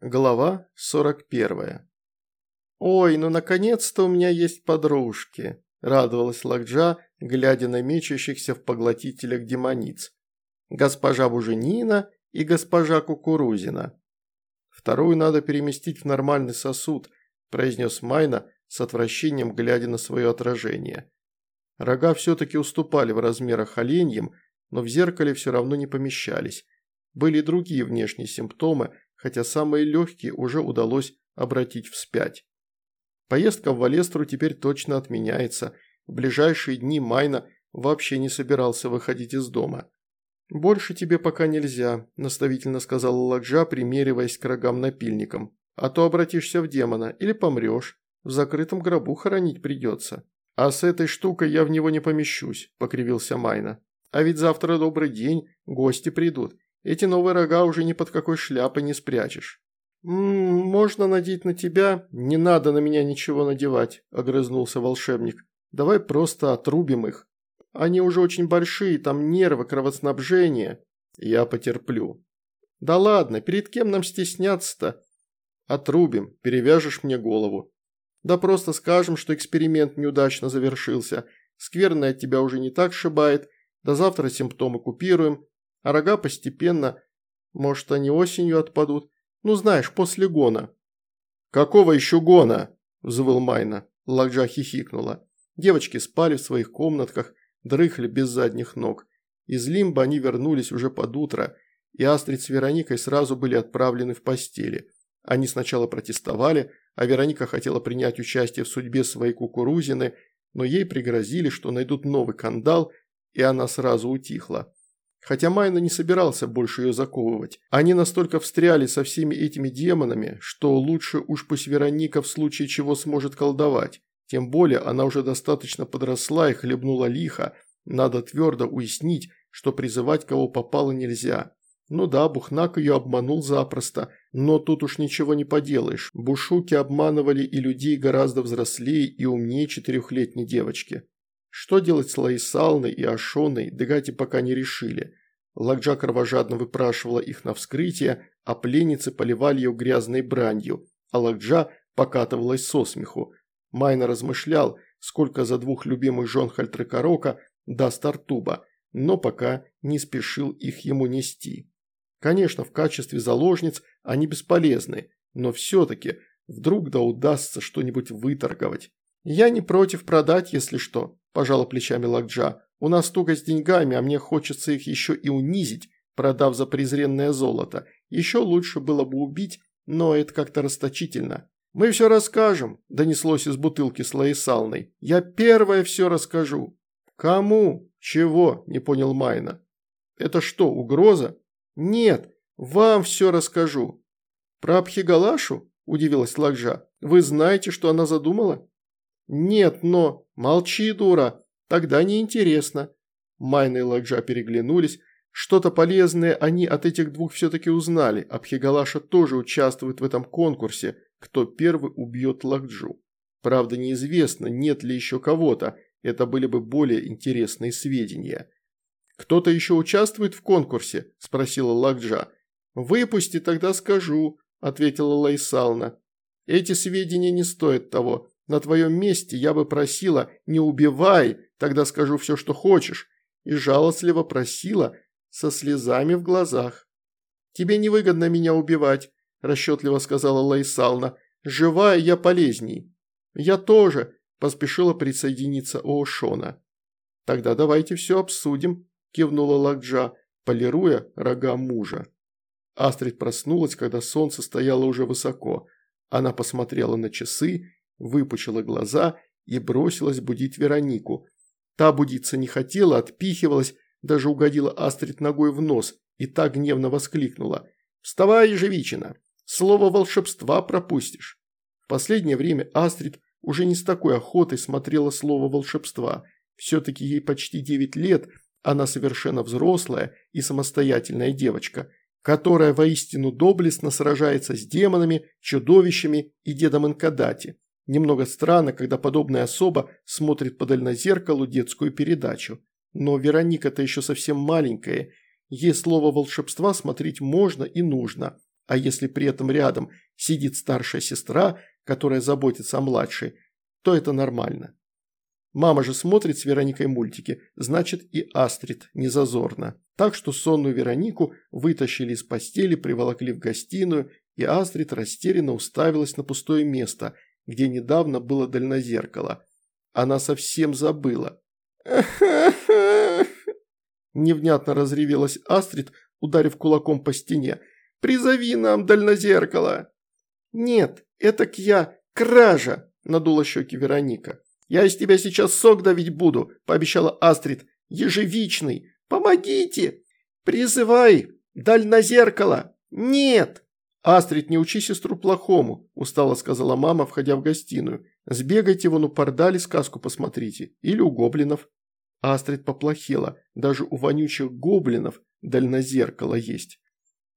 Глава 41. «Ой, ну наконец-то у меня есть подружки», – радовалась Лакджа, глядя на мечущихся в поглотителях демониц. «Госпожа Буженина и госпожа Кукурузина». «Вторую надо переместить в нормальный сосуд», – произнес Майна с отвращением, глядя на свое отражение. Рога все-таки уступали в размерах оленьям, но в зеркале все равно не помещались. Были другие внешние симптомы – хотя самые легкие уже удалось обратить вспять. Поездка в Валестру теперь точно отменяется. В ближайшие дни Майна вообще не собирался выходить из дома. «Больше тебе пока нельзя», – наставительно сказала Ладжа, примериваясь к рогам напильником. «А то обратишься в демона или помрешь. В закрытом гробу хоронить придется». «А с этой штукой я в него не помещусь», – покривился Майна. «А ведь завтра добрый день, гости придут. Эти новые рога уже ни под какой шляпой не спрячешь». «М -м, «Можно надеть на тебя?» «Не надо на меня ничего надевать», – огрызнулся волшебник. «Давай просто отрубим их. Они уже очень большие, там нервы, кровоснабжение. Я потерплю». «Да ладно, перед кем нам стесняться-то?» «Отрубим, перевяжешь мне голову». «Да просто скажем, что эксперимент неудачно завершился. Скверное от тебя уже не так шибает. До завтра симптомы купируем, а рога постепенно, может, они осенью отпадут. Ну, знаешь, после гона». «Какого еще гона?» – взвыл Майна. Лакджа хихикнула. Девочки спали в своих комнатках, дрыхли без задних ног. Из Лимба они вернулись уже под утро, и Астрид с Вероникой сразу были отправлены в постели. Они сначала протестовали, а Вероника хотела принять участие в судьбе своей кукурузины, но ей пригрозили, что найдут новый кандал, и она сразу утихла. Хотя Майна не собирался больше ее заковывать. Они настолько встряли со всеми этими демонами, что лучше уж пусть Вероника в случае чего сможет колдовать. Тем более она уже достаточно подросла и хлебнула лихо. Надо твердо уяснить, что призывать кого попало нельзя. Ну да, Бухнак ее обманул запросто, но тут уж ничего не поделаешь. Бушуки обманывали и людей гораздо взрослее и умнее четырехлетней девочки. Что делать с Лаисалной и Ашоной, Дегати пока не решили. Лакджа кровожадно выпрашивала их на вскрытие, а пленницы поливали ее грязной бранью, а Лакджа покатывалась со смеху. Майна размышлял, сколько за двух любимых жен Хальтрекорока даст Артуба, но пока не спешил их ему нести. Конечно, в качестве заложниц они бесполезны, но все-таки вдруг да удастся что-нибудь выторговать. Я не против продать, если что, – пожала плечами Лакджа. «У нас туго с деньгами, а мне хочется их еще и унизить, продав за презренное золото. Еще лучше было бы убить, но это как-то расточительно». «Мы все расскажем», – донеслось из бутылки с Лаисалной. «Я первая все расскажу». «Кому? Чего?» – не понял Майна. «Это что, угроза?» «Нет, вам все расскажу». «Про Абхигалашу?» – удивилась Лакжа. «Вы знаете, что она задумала?» «Нет, но...» «Молчи, дура! Тогда неинтересно». Майна и Ладжа переглянулись. Что-то полезное они от этих двух все-таки узнали. Абхигалаша тоже участвует в этом конкурсе, кто первый убьет Ладжу. Правда, неизвестно, нет ли еще кого-то. Это были бы более интересные сведения. «Кто-то еще участвует в конкурсе?» – спросила Ладжа. «Выпусти, тогда скажу», – ответила Лайсална. «Эти сведения не стоят того. На твоем месте я бы просила «не убивай», тогда скажу все, что хочешь, и жалостливо просила со слезами в глазах. «Тебе невыгодно меня убивать», – расчетливо сказала Лайсална. «Живая я полезней». «Я тоже», – поспешила присоединиться Оошона. «Тогда давайте все обсудим», – кивнула Лакджа, полируя рога мужа. Астрид проснулась, когда солнце стояло уже высоко. Она посмотрела на часы выпучила глаза и бросилась будить Веронику. Та будиться не хотела, отпихивалась, даже угодила Астрид ногой в нос и так гневно воскликнула. «Вставай, ежевичина! Слово волшебства пропустишь!» В последнее время Астрид уже не с такой охотой смотрела слово волшебства. Все-таки ей почти девять лет, она совершенно взрослая и самостоятельная девочка, которая воистину доблестно сражается с демонами, чудовищами и дедом Инкадати. Немного странно, когда подобная особа смотрит по дальнозеркалу детскую передачу. Но Вероника-то еще совсем маленькая. Ей слово волшебства смотреть можно и нужно. А если при этом рядом сидит старшая сестра, которая заботится о младшей, то это нормально. Мама же смотрит с Вероникой мультики, значит и Астрид не зазорно. Так что сонную Веронику вытащили из постели, приволокли в гостиную, и Астрид растерянно уставилась на пустое место, где недавно было дальнозеркало. Она совсем забыла. Невнятно разревелась Астрид, ударив кулаком по стене. «Призови нам дальнозеркало!» «Нет, это к я, кража!» – надула щеки Вероника. «Я из тебя сейчас сок давить буду», – пообещала Астрид. «Ежевичный! Помогите! Призывай! Дальнозеркало! Нет!» «Астрид, не учи сестру плохому», – устало сказала мама, входя в гостиную. «Сбегайте вон у Пардали, сказку посмотрите. Или у гоблинов». Астрид поплохела. Даже у вонючих гоблинов дальнозеркало есть.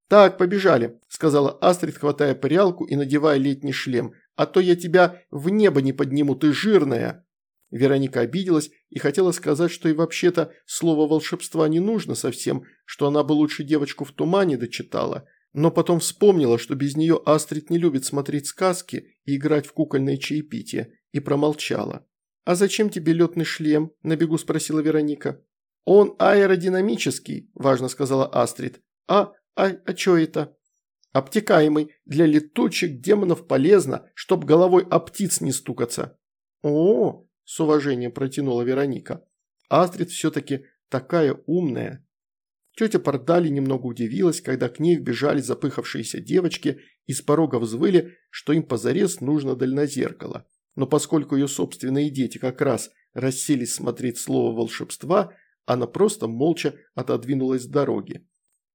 «Так, побежали», – сказала Астрид, хватая парялку и надевая летний шлем. «А то я тебя в небо не подниму, ты жирная!» Вероника обиделась и хотела сказать, что и вообще-то слово волшебства не нужно совсем, что она бы лучше девочку в тумане дочитала. Но потом вспомнила, что без нее Астрид не любит смотреть сказки и играть в кукольное чаепитие, и промолчала. «А зачем тебе летный шлем?» – на бегу спросила Вероника. «Он аэродинамический», – важно сказала Астрид. «А а, а чё это? Обтекаемый. Для летучих демонов полезно, чтоб головой об птиц не стукаться. О, с уважением протянула Вероника. Астрид все-таки такая умная. Тетя Пардали немного удивилась, когда к ней вбежали запыхавшиеся девочки и с порога взвыли, что им позарез нужно дальнозеркало. Но поскольку ее собственные дети как раз расселись смотреть слово волшебства, она просто молча отодвинулась с дороги.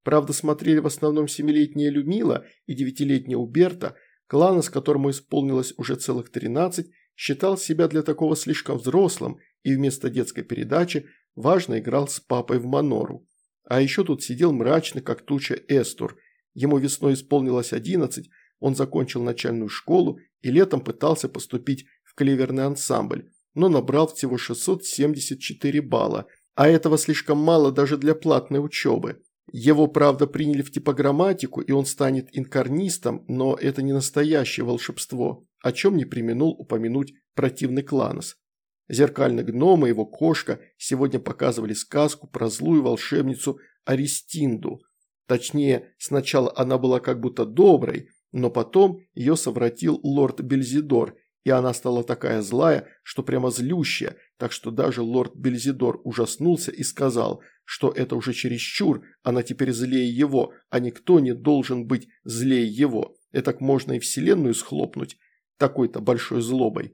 Правда, смотрели в основном семилетняя Люмила и девятилетняя Уберта, клана, с которому исполнилось уже целых тринадцать, считал себя для такого слишком взрослым и вместо детской передачи важно играл с папой в Манору. А еще тут сидел мрачный, как туча Эстур. Ему весной исполнилось одиннадцать, он закончил начальную школу и летом пытался поступить в клеверный ансамбль, но набрал всего 674 балла, а этого слишком мало даже для платной учебы. Его, правда, приняли в типограмматику, и он станет инкарнистом, но это не настоящее волшебство, о чем не применул упомянуть противный кланос. Зеркальный гном и его кошка сегодня показывали сказку про злую волшебницу Аристинду. Точнее, сначала она была как будто доброй, но потом ее совратил лорд Бельзидор, и она стала такая злая, что прямо злющая, так что даже лорд Бельзидор ужаснулся и сказал, что это уже чересчур, она теперь злее его, а никто не должен быть злее его. Этак можно и вселенную схлопнуть такой-то большой злобой.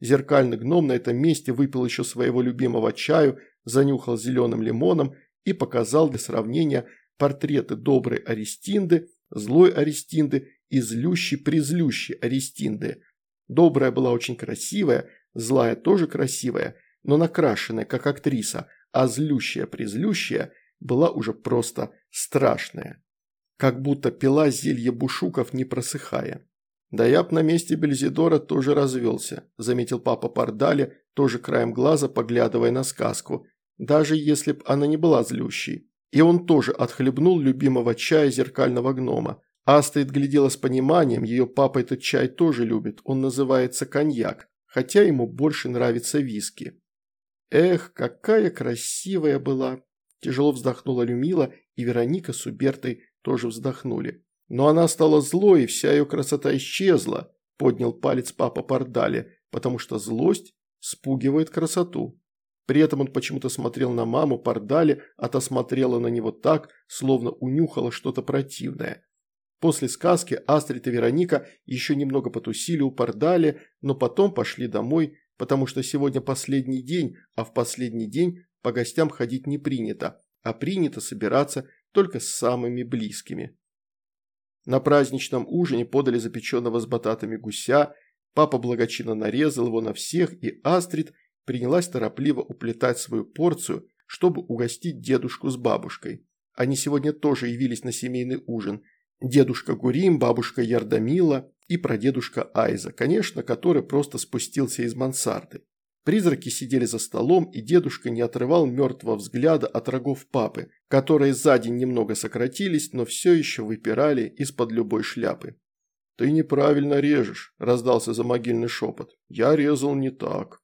Зеркальный гном на этом месте выпил еще своего любимого чаю, занюхал зеленым лимоном и показал для сравнения портреты доброй Аристинды, злой Аристинды и злющей-призлющей Аристинды – Добрая была очень красивая, злая тоже красивая, но накрашенная, как актриса, а злющая-призлющая была уже просто страшная. Как будто пила зелье бушуков, не просыхая. «Да я б на месте Бельзидора тоже развелся», – заметил папа Пардали, тоже краем глаза поглядывая на сказку, даже если б она не была злющей. И он тоже отхлебнул любимого чая зеркального гнома. Астрид глядела с пониманием, ее папа этот чай тоже любит, он называется коньяк, хотя ему больше нравится виски. Эх, какая красивая была! Тяжело вздохнула Люмила, и Вероника с Убертой тоже вздохнули. Но она стала злой, и вся ее красота исчезла, поднял палец папа Пардали, потому что злость спугивает красоту. При этом он почему-то смотрел на маму Пардали, а та смотрела на него так, словно унюхала что-то противное. После сказки Астрид и Вероника еще немного потусили у Пардали, но потом пошли домой, потому что сегодня последний день, а в последний день по гостям ходить не принято, а принято собираться только с самыми близкими. На праздничном ужине подали запеченного с бататами гуся, папа благочинно нарезал его на всех, и Астрид принялась торопливо уплетать свою порцию, чтобы угостить дедушку с бабушкой. Они сегодня тоже явились на семейный ужин – Дедушка Гурим, бабушка Ярдамила и прадедушка Айза, конечно, который просто спустился из мансарды. Призраки сидели за столом, и дедушка не отрывал мертвого взгляда от рогов папы, которые за день немного сократились, но все еще выпирали из-под любой шляпы. «Ты неправильно режешь», – раздался за могильный шепот. «Я резал не так».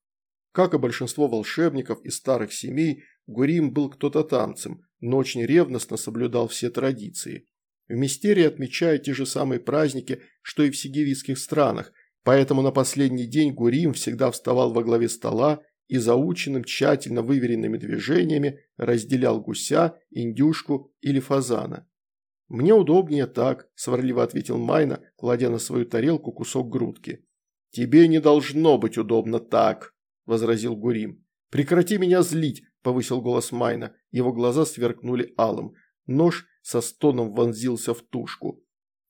Как и большинство волшебников из старых семей, Гурим был кто-то танцем, но очень ревностно соблюдал все традиции. В мистерии отмечают те же самые праздники, что и в сигивийских странах, Поэтому на последний день Гурим всегда вставал во главе стола и заученным, тщательно выверенными движениями разделял гуся, индюшку или фазана. «Мне удобнее так», – сварливо ответил Майна, кладя на свою тарелку кусок грудки. «Тебе не должно быть удобно так», – возразил Гурим. «Прекрати меня злить», – повысил голос Майна. Его глаза сверкнули алым. Нож со стоном вонзился в тушку.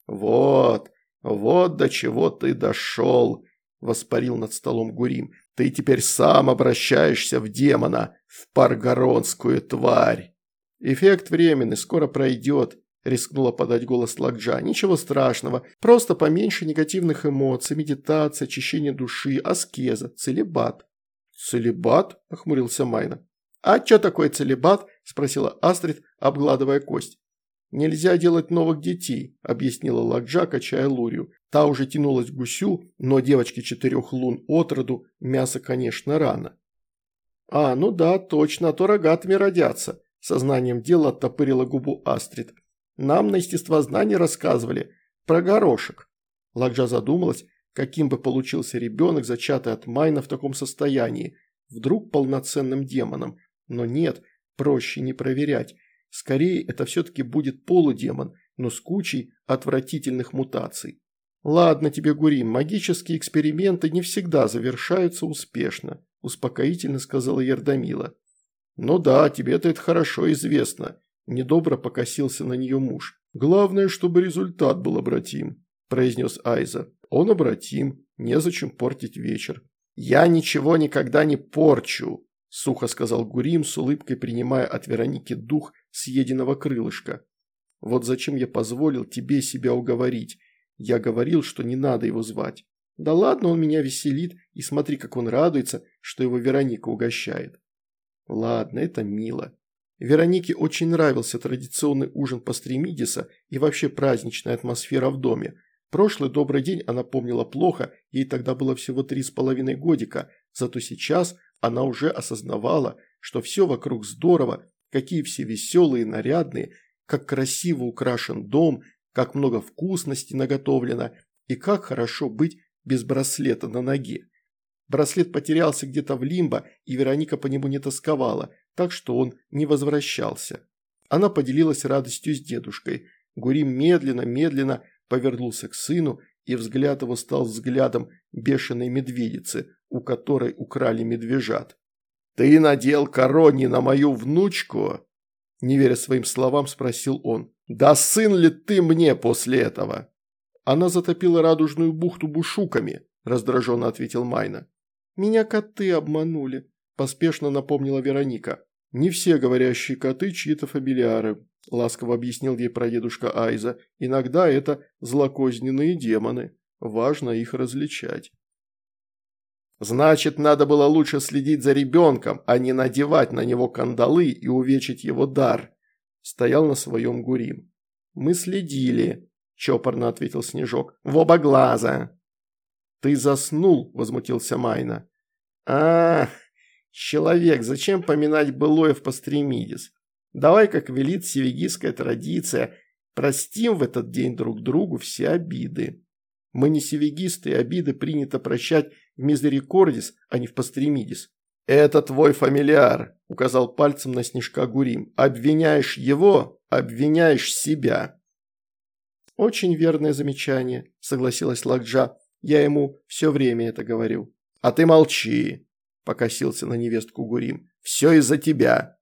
«Вот», «Вот до чего ты дошел», – воспарил над столом Гурим. «Ты теперь сам обращаешься в демона, в паргоронскую тварь». «Эффект временный, скоро пройдет», – рискнула подать голос Лакджа. «Ничего страшного, просто поменьше негативных эмоций, медитация, очищение души, аскеза, целебат». «Целебат?» – охмурился Майна. «А что такое целебат?» – спросила Астрид, обгладывая кость. «Нельзя делать новых детей», – объяснила Ладжа, качая лурью. Та уже тянулась к гусю, но девочке четырех лун от роду мясо, конечно, рано. «А, ну да, точно, а то рогатыми родятся», – сознанием дела оттопырила губу Астрид. «Нам на естествознании рассказывали про горошек». Ладжа задумалась, каким бы получился ребенок, зачатый от Майна в таком состоянии, вдруг полноценным демоном. Но нет, проще не проверять. Скорее, это все-таки будет полудемон, но с кучей отвратительных мутаций. «Ладно тебе, Гурим, магические эксперименты не всегда завершаются успешно», – успокоительно сказала Ердамила. «Ну да, тебе-то это хорошо известно», – недобро покосился на нее муж. «Главное, чтобы результат был обратим», – произнес Айза. «Он обратим, незачем портить вечер». «Я ничего никогда не порчу», – сухо сказал Гурим, с улыбкой принимая от Вероники дух съеденного крылышка. Вот зачем я позволил тебе себя уговорить. Я говорил, что не надо его звать. Да ладно, он меня веселит, и смотри, как он радуется, что его Вероника угощает. Ладно, это мило. Веронике очень нравился традиционный ужин Пастремидиса и вообще праздничная атмосфера в доме. Прошлый добрый день она помнила плохо, ей тогда было всего три с половиной годика, зато сейчас она уже осознавала, что все вокруг здорово, какие все веселые, нарядные, как красиво украшен дом, как много вкусностей наготовлено и как хорошо быть без браслета на ноге. Браслет потерялся где-то в лимбо, и Вероника по нему не тосковала, так что он не возвращался. Она поделилась радостью с дедушкой. Гурим медленно-медленно повернулся к сыну, и взгляд его стал взглядом бешеной медведицы, у которой украли медвежат. «Ты надел корони на мою внучку?» Не веря своим словам, спросил он. «Да сын ли ты мне после этого?» «Она затопила радужную бухту бушуками», – раздраженно ответил Майна. «Меня коты обманули», – поспешно напомнила Вероника. «Не все говорящие коты чьи-то фамилиары», – ласково объяснил ей прадедушка Айза. «Иногда это злокозненные демоны. Важно их различать». Значит, надо было лучше следить за ребенком, а не надевать на него кандалы и увечить его дар. Стоял на своем Гурим. «Мы следили», – чопорно ответил Снежок. «В оба глаза». «Ты заснул», – возмутился Майна. «Ах, человек, зачем поминать былое в Пастремидис? Давай, как велит севигийская традиция, простим в этот день друг другу все обиды. Мы не севигисты, и обиды принято прощать Мизерикордис, а не в Пастремидис. «Это твой фамильяр», – указал пальцем на Снежка Гурим. «Обвиняешь его, обвиняешь себя». «Очень верное замечание», – согласилась Лакджа. «Я ему все время это говорю». «А ты молчи», – покосился на невестку Гурим. «Все из-за тебя».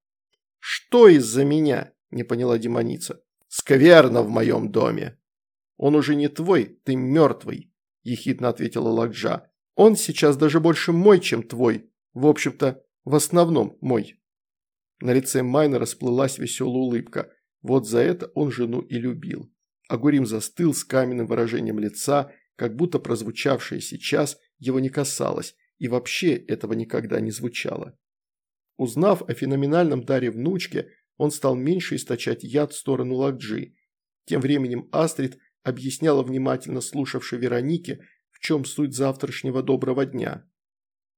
«Что из-за меня?» – не поняла демоница. «Скверно в моем доме». «Он уже не твой, ты мертвый», – ехидно ответила Лакджа. Он сейчас даже больше мой, чем твой. В общем-то, в основном мой». На лице Майна расплылась веселая улыбка. Вот за это он жену и любил. Агурим застыл с каменным выражением лица, как будто прозвучавшее сейчас его не касалось, и вообще этого никогда не звучало. Узнав о феноменальном даре внучки, он стал меньше источать яд в сторону Лакджи. Тем временем Астрид объясняла внимательно слушавшей Веронике, в чем суть завтрашнего доброго дня.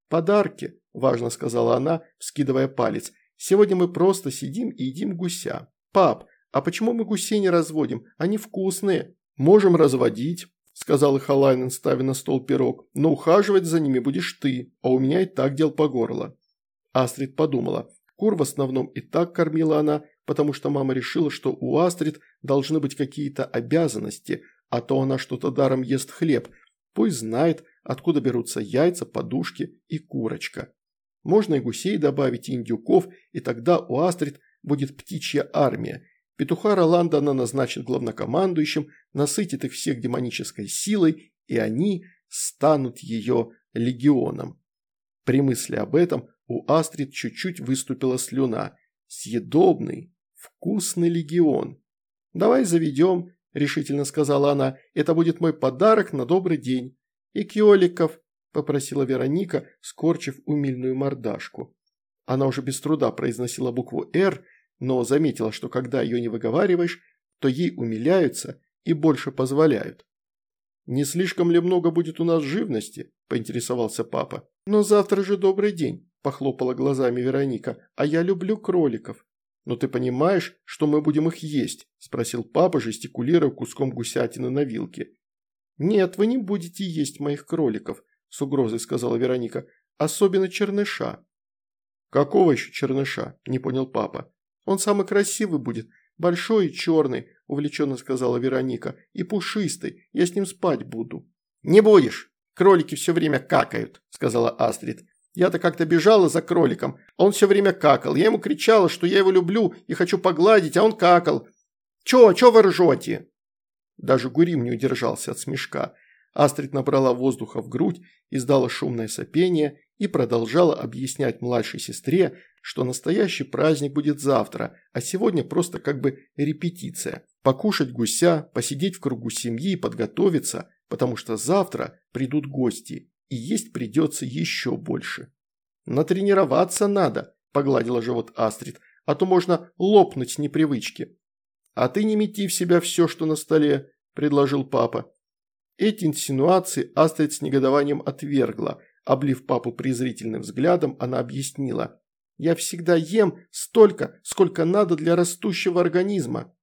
«Подарки», – важно сказала она, вскидывая палец. «Сегодня мы просто сидим и едим гуся. Пап, а почему мы гусей не разводим? Они вкусные». «Можем разводить», – сказал Ихалайнен, ставя на стол пирог. «Но ухаживать за ними будешь ты, а у меня и так дел по горло». Астрид подумала. Кур в основном и так кормила она, потому что мама решила, что у Астрид должны быть какие-то обязанности, а то она что-то даром ест хлеб. Пусть знает, откуда берутся яйца, подушки и курочка. Можно и гусей добавить, и индюков, и тогда у Астрид будет птичья армия. Петуха Роланда она назначит главнокомандующим, насытит их всех демонической силой, и они станут ее легионом. При мысли об этом у Астрид чуть-чуть выступила слюна. Съедобный, вкусный легион. «Давай заведем», – решительно сказала она. «Это будет мой подарок на добрый день». «И киоликов», – попросила Вероника, скорчив умильную мордашку. Она уже без труда произносила букву «Р», но заметила, что когда ее не выговариваешь, то ей умиляются и больше позволяют. «Не слишком ли много будет у нас живности?» – поинтересовался папа. «Но завтра же добрый день. – похлопала глазами Вероника. «А я люблю кроликов». «Но ты понимаешь, что мы будем их есть?» – спросил папа, жестикулируя куском гусятины на вилке. «Нет, вы не будете есть моих кроликов», – с угрозой сказала Вероника. «Особенно черныша». «Какого еще черныша?» – не понял папа. «Он самый красивый будет, большой и черный», – увлеченно сказала Вероника. «И пушистый, я с ним спать буду». «Не будешь, кролики все время какают», – сказала Астрид. Я-то как-то бежала за кроликом, а он все время какал. Я ему кричала, что я его люблю и хочу погладить, а он какал. Чё, чё вы ржете?» Даже Гурим не удержался от смешка. Астрид набрала воздуха в грудь, издала шумное сопение и продолжала объяснять младшей сестре, что настоящий праздник будет завтра, а сегодня просто как бы репетиция. Покушать гуся, посидеть в кругу семьи и подготовиться, потому что завтра придут гости и есть придется еще больше. «Натренироваться надо», – погладила живот Астрид, – «а то можно лопнуть с непривычки». «А ты не мети в себя все, что на столе», – предложил папа. Эти инсинуации Астрид с негодованием отвергла. Облив папу презрительным взглядом, она объяснила. «Я всегда ем столько, сколько надо для растущего организма».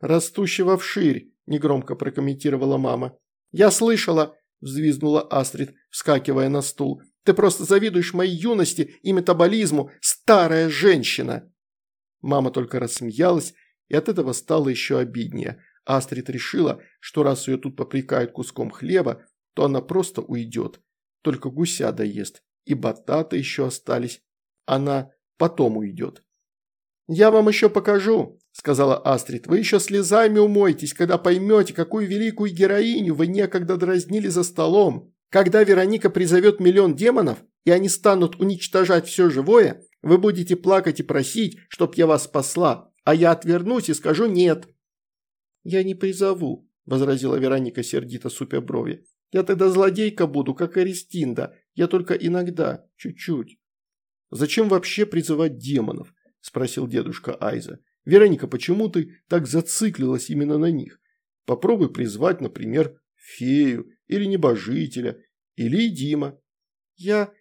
«Растущего вширь», – негромко прокомментировала мама. «Я слышала», – взвизгнула Астрид, вскакивая на стул. «Ты просто завидуешь моей юности и метаболизму, старая женщина!» Мама только рассмеялась, и от этого стало еще обиднее. Астрид решила, что раз ее тут попрекают куском хлеба, то она просто уйдет. Только гуся доест, и бататы еще остались. Она потом уйдет. «Я вам еще покажу», – сказала Астрид. «Вы еще слезами умоетесь, когда поймете, какую великую героиню вы некогда дразнили за столом. Когда Вероника призовет миллион демонов, и они станут уничтожать все живое, вы будете плакать и просить, чтоб я вас спасла, а я отвернусь и скажу «нет». «Я не призову», – возразила Вероника сердито супя брови. «Я тогда злодейка буду, как Аристинда. Я только иногда, чуть-чуть». «Зачем вообще призывать демонов?» Спросил дедушка Айза. «Вероника, почему ты так зациклилась именно на них? Попробуй призвать, например, фею или небожителя, или Дима». «Я...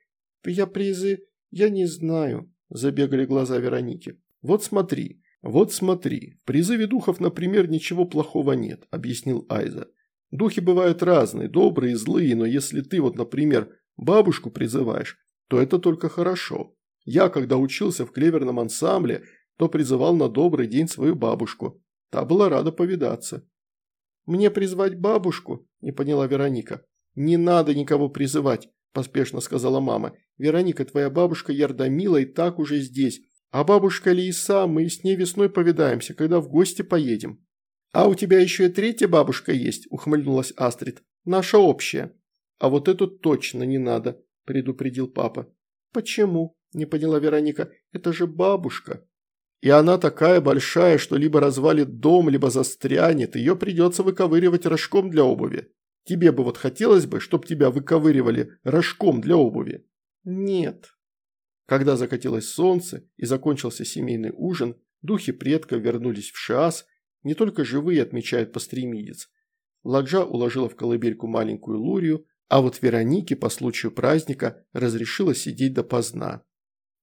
я призы... я не знаю», – забегали глаза Вероники. «Вот смотри, вот смотри, в призыве духов, например, ничего плохого нет», – объяснил Айза. «Духи бывают разные, добрые и злые, но если ты вот, например, бабушку призываешь, то это только хорошо. Я, когда учился в клеверном ансамбле, то призывал на добрый день свою бабушку. Та была рада повидаться. «Мне призвать бабушку?» – не поняла Вероника. «Не надо никого призывать», – поспешно сказала мама. «Вероника, твоя бабушка Ярдамила и так уже здесь. А бабушка Лиса, мы с ней весной повидаемся, когда в гости поедем». «А у тебя еще и третья бабушка есть», – ухмыльнулась Астрид. «Наша общая». «А вот эту точно не надо», – предупредил папа. «Почему?» Не поняла Вероника. «Это же бабушка». «И она такая большая, что либо развалит дом, либо застрянет. Ее придется выковыривать рожком для обуви». Тебе бы вот хотелось бы, чтобы тебя выковыривали рожком для обуви?» «Нет». Когда закатилось солнце и закончился семейный ужин, духи предков вернулись в Шиас, не только живые отмечают постремидец. Ладжа уложила в колыбельку маленькую Лурию, а вот Веронике по случаю праздника разрешила сидеть допоздна.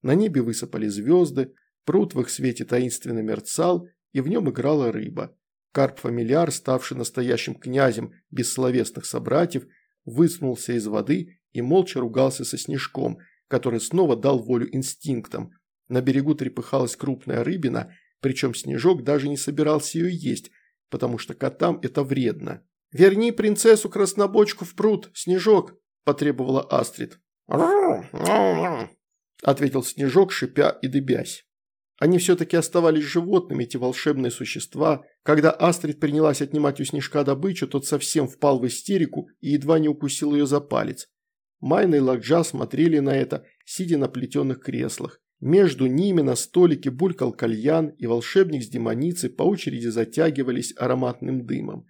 На небе высыпали звезды, пруд в их свете таинственно мерцал, и в нем играла рыба. Карп-фамильяр, ставший настоящим князем бессловесных собратьев, высунулся из воды и молча ругался со снежком, который снова дал волю инстинктам. На берегу трепыхалась крупная рыбина, причем снежок даже не собирался ее есть, потому что котам это вредно. «Верни принцессу Краснобочку в пруд, Снежок!» – потребовала Астрид. Ответил Снежок, шипя и дыбясь. Они все-таки оставались животными, эти волшебные существа. Когда Астрид принялась отнимать у Снежка добычу, тот совсем впал в истерику и едва не укусил ее за палец. Майна и Лакджа смотрели на это, сидя на плетеных креслах. Между ними на столике булькал кальян, и волшебник с демоницей по очереди затягивались ароматным дымом.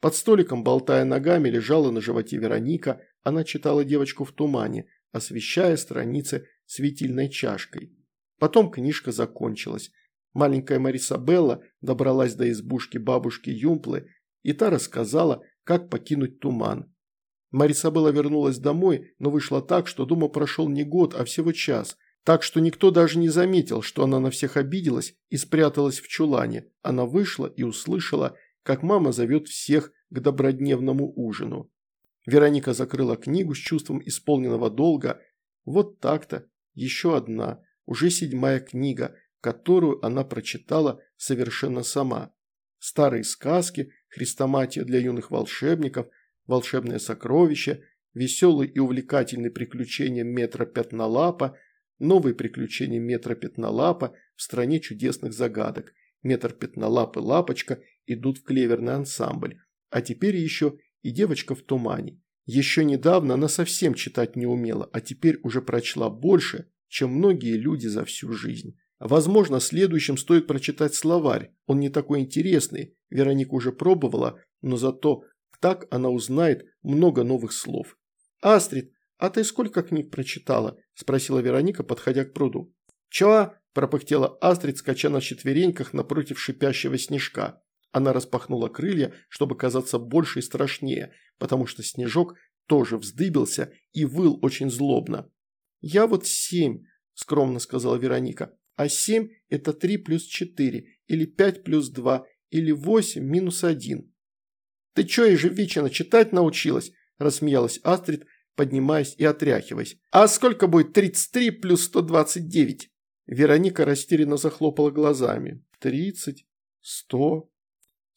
Под столиком, болтая ногами, лежала на животе Вероника, она читала девочку в тумане, освещая страницы светильной чашкой. Потом книжка закончилась. Маленькая Мариса Белла добралась до избушки бабушки Юмплы, и та рассказала, как покинуть туман. Марисабелла вернулась домой, но вышло так, что дома прошел не год, а всего час, так что никто даже не заметил, что она на всех обиделась и спряталась в чулане. Она вышла и услышала, как мама зовет всех к добродневному ужину. Вероника закрыла книгу с чувством исполненного долга. Вот так-то, еще одна, уже седьмая книга, которую она прочитала совершенно сама. Старые сказки, хрестоматия для юных волшебников, волшебное сокровище, веселые и увлекательные приключения метра Пятнолапа, новые приключения метра Пятнолапа в стране чудесных загадок. Метр Пятнолап и Лапочка идут в клеверный ансамбль. А теперь еще и девочка в тумане. Еще недавно она совсем читать не умела, а теперь уже прочла больше, чем многие люди за всю жизнь. Возможно, следующим стоит прочитать словарь. Он не такой интересный, Вероника уже пробовала, но зато так она узнает много новых слов. «Астрид, а ты сколько книг прочитала?» – спросила Вероника, подходя к пруду. «Чего?» – пропыхтела Астрид, скача на четвереньках напротив шипящего снежка. Она распахнула крылья, чтобы казаться больше и страшнее, потому что снежок тоже вздыбился и выл очень злобно. «Я вот семь», – скромно сказала Вероника. «А семь – это три плюс четыре, или пять плюс два, или восемь минус один». «Ты чё, ежевичина, читать научилась?» – рассмеялась Астрид, поднимаясь и отряхиваясь. «А сколько будет 33 плюс 129?» Вероника растерянно захлопала глазами. «Тридцать? Сто?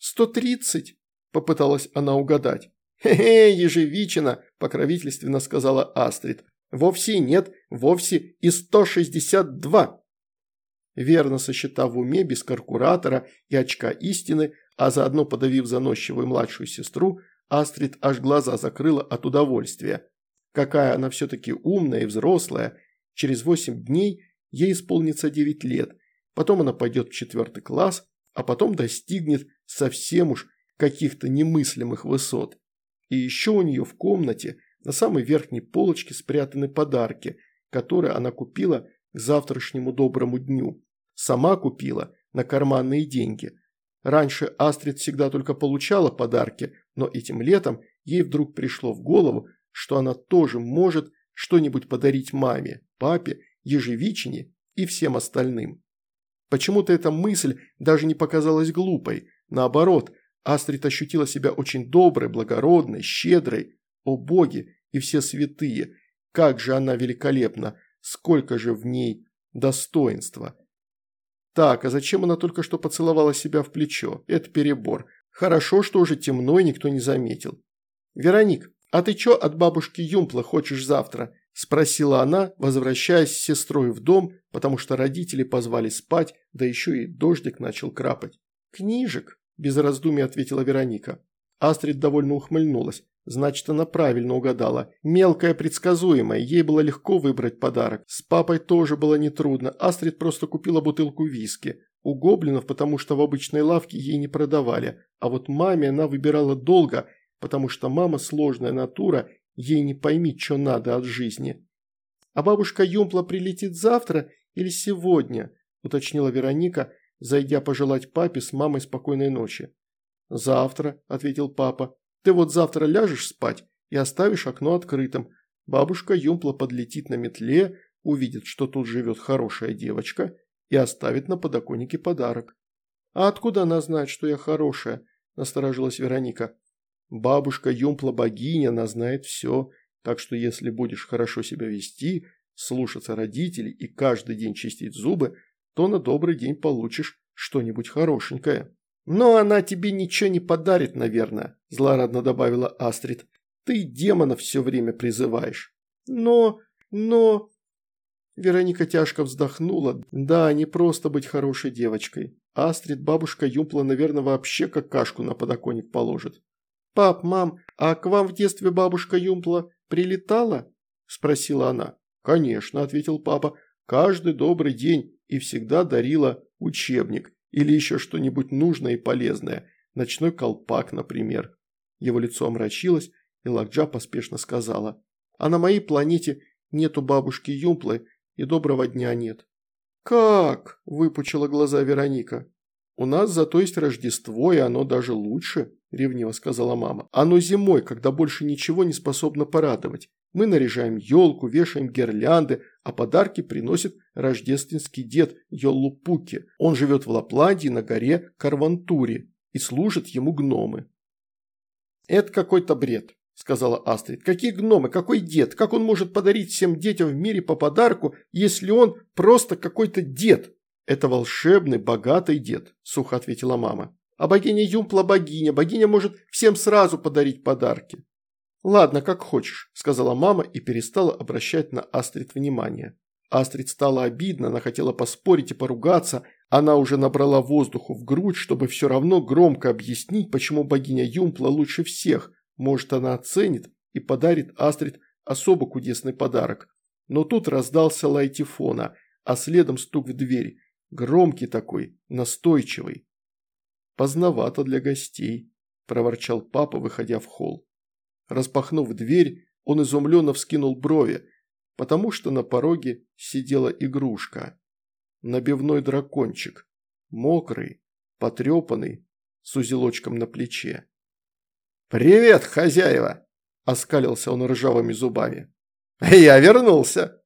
Сто тридцать?» – попыталась она угадать. «Хе-хе, ежевичина!» – покровительственно сказала Астрид. «Вовсе нет, вовсе и сто шестьдесят два!» Верно сосчитав в уме без каркуратора и очка истины, а заодно подавив заносчивую младшую сестру, Астрид аж глаза закрыла от удовольствия. Какая она все-таки умная и взрослая. Через восемь дней ей исполнится девять лет. Потом она пойдет в четвертый класс, а потом достигнет совсем уж каких-то немыслимых высот. И еще у нее в комнате на самой верхней полочке спрятаны подарки, которые она купила к завтрашнему доброму дню. Сама купила на карманные деньги. Раньше Астрид всегда только получала подарки, но этим летом ей вдруг пришло в голову, что она тоже может что-нибудь подарить маме, папе, ежевичине и всем остальным. Почему-то эта мысль даже не показалась глупой. Наоборот, Астрид ощутила себя очень доброй, благородной, щедрой. О боги и все святые, как же она великолепна, сколько же в ней достоинства. Так, а зачем она только что поцеловала себя в плечо? Это перебор. Хорошо, что уже темно и никто не заметил. Вероник, «А ты чё от бабушки Юмпла хочешь завтра?» – спросила она, возвращаясь с сестрой в дом, потому что родители позвали спать, да еще и дождик начал крапать. «Книжек», – без раздумий ответила Вероника. Астрид довольно ухмыльнулась. Значит, она правильно угадала. Мелкая предсказуемая, ей было легко выбрать подарок. С папой тоже было нетрудно. Астрид просто купила бутылку виски. У гоблинов, потому что в обычной лавке ей не продавали. А вот маме она выбирала долго – потому что мама сложная натура, ей не пойми, что надо от жизни. А бабушка Юмпла прилетит завтра или сегодня, уточнила Вероника, зайдя пожелать папе с мамой спокойной ночи. «Завтра», – ответил папа. «Ты вот завтра ляжешь спать и оставишь окно открытым. Бабушка Юмпла подлетит на метле, увидит, что тут живет хорошая девочка, и оставит на подоконнике подарок». «А откуда она знает, что я хорошая?» – насторожилась Вероника. «Бабушка Юмпла богиня, она знает все, так что если будешь хорошо себя вести, слушаться родителей и каждый день чистить зубы, то на добрый день получишь что-нибудь хорошенькое». «Но она тебе ничего не подарит, наверное», – злорадно добавила Астрид. «Ты демона все время призываешь». «Но... но...» Вероника тяжко вздохнула. «Да, не просто быть хорошей девочкой. Астрид бабушка Юмпла, наверное, вообще какашку на подоконник положит». «Пап, мам, а к вам в детстве бабушка Юмпла прилетала?» – спросила она. «Конечно», – ответил папа. «Каждый добрый день и всегда дарила учебник. Или еще что-нибудь нужное и полезное. Ночной колпак, например. Его лицо омрачилось, и Лакджа поспешно сказала. А на моей планете нету бабушки Юмплы, и доброго дня нет. «Как?» – выпучила глаза Вероника. «У нас зато есть Рождество, и оно даже лучше», – ревниво сказала мама. «Оно зимой, когда больше ничего не способно порадовать. Мы наряжаем елку, вешаем гирлянды, а подарки приносит рождественский дед Йоллупуки. Он живет в Лапландии на горе Карвантури и служат ему гномы. «Это какой-то бред», – сказала Астрид. «Какие гномы? Какой дед? Как он может подарить всем детям в мире по подарку, если он просто какой-то дед?» «Это волшебный, богатый дед», – сухо ответила мама. «А богиня Юмпла богиня. Богиня может всем сразу подарить подарки». «Ладно, как хочешь», – сказала мама и перестала обращать на Астрид внимание. Астрид стало обидно, она хотела поспорить и поругаться, она уже набрала воздуху в грудь, чтобы все равно громко объяснить, почему богиня Юмпла лучше всех, может она оценит и подарит Астрид особо кудесный подарок. Но тут раздался лай Тифона, а следом стук в дверь, громкий такой, настойчивый. «Поздновато для гостей», – проворчал папа, выходя в холл. Распахнув дверь, он изумленно вскинул брови, потому что на пороге сидела игрушка. Набивной дракончик, мокрый, потрепанный, с узелочком на плече. «Привет, хозяева!» – оскалился он ржавыми зубами. «Я вернулся!»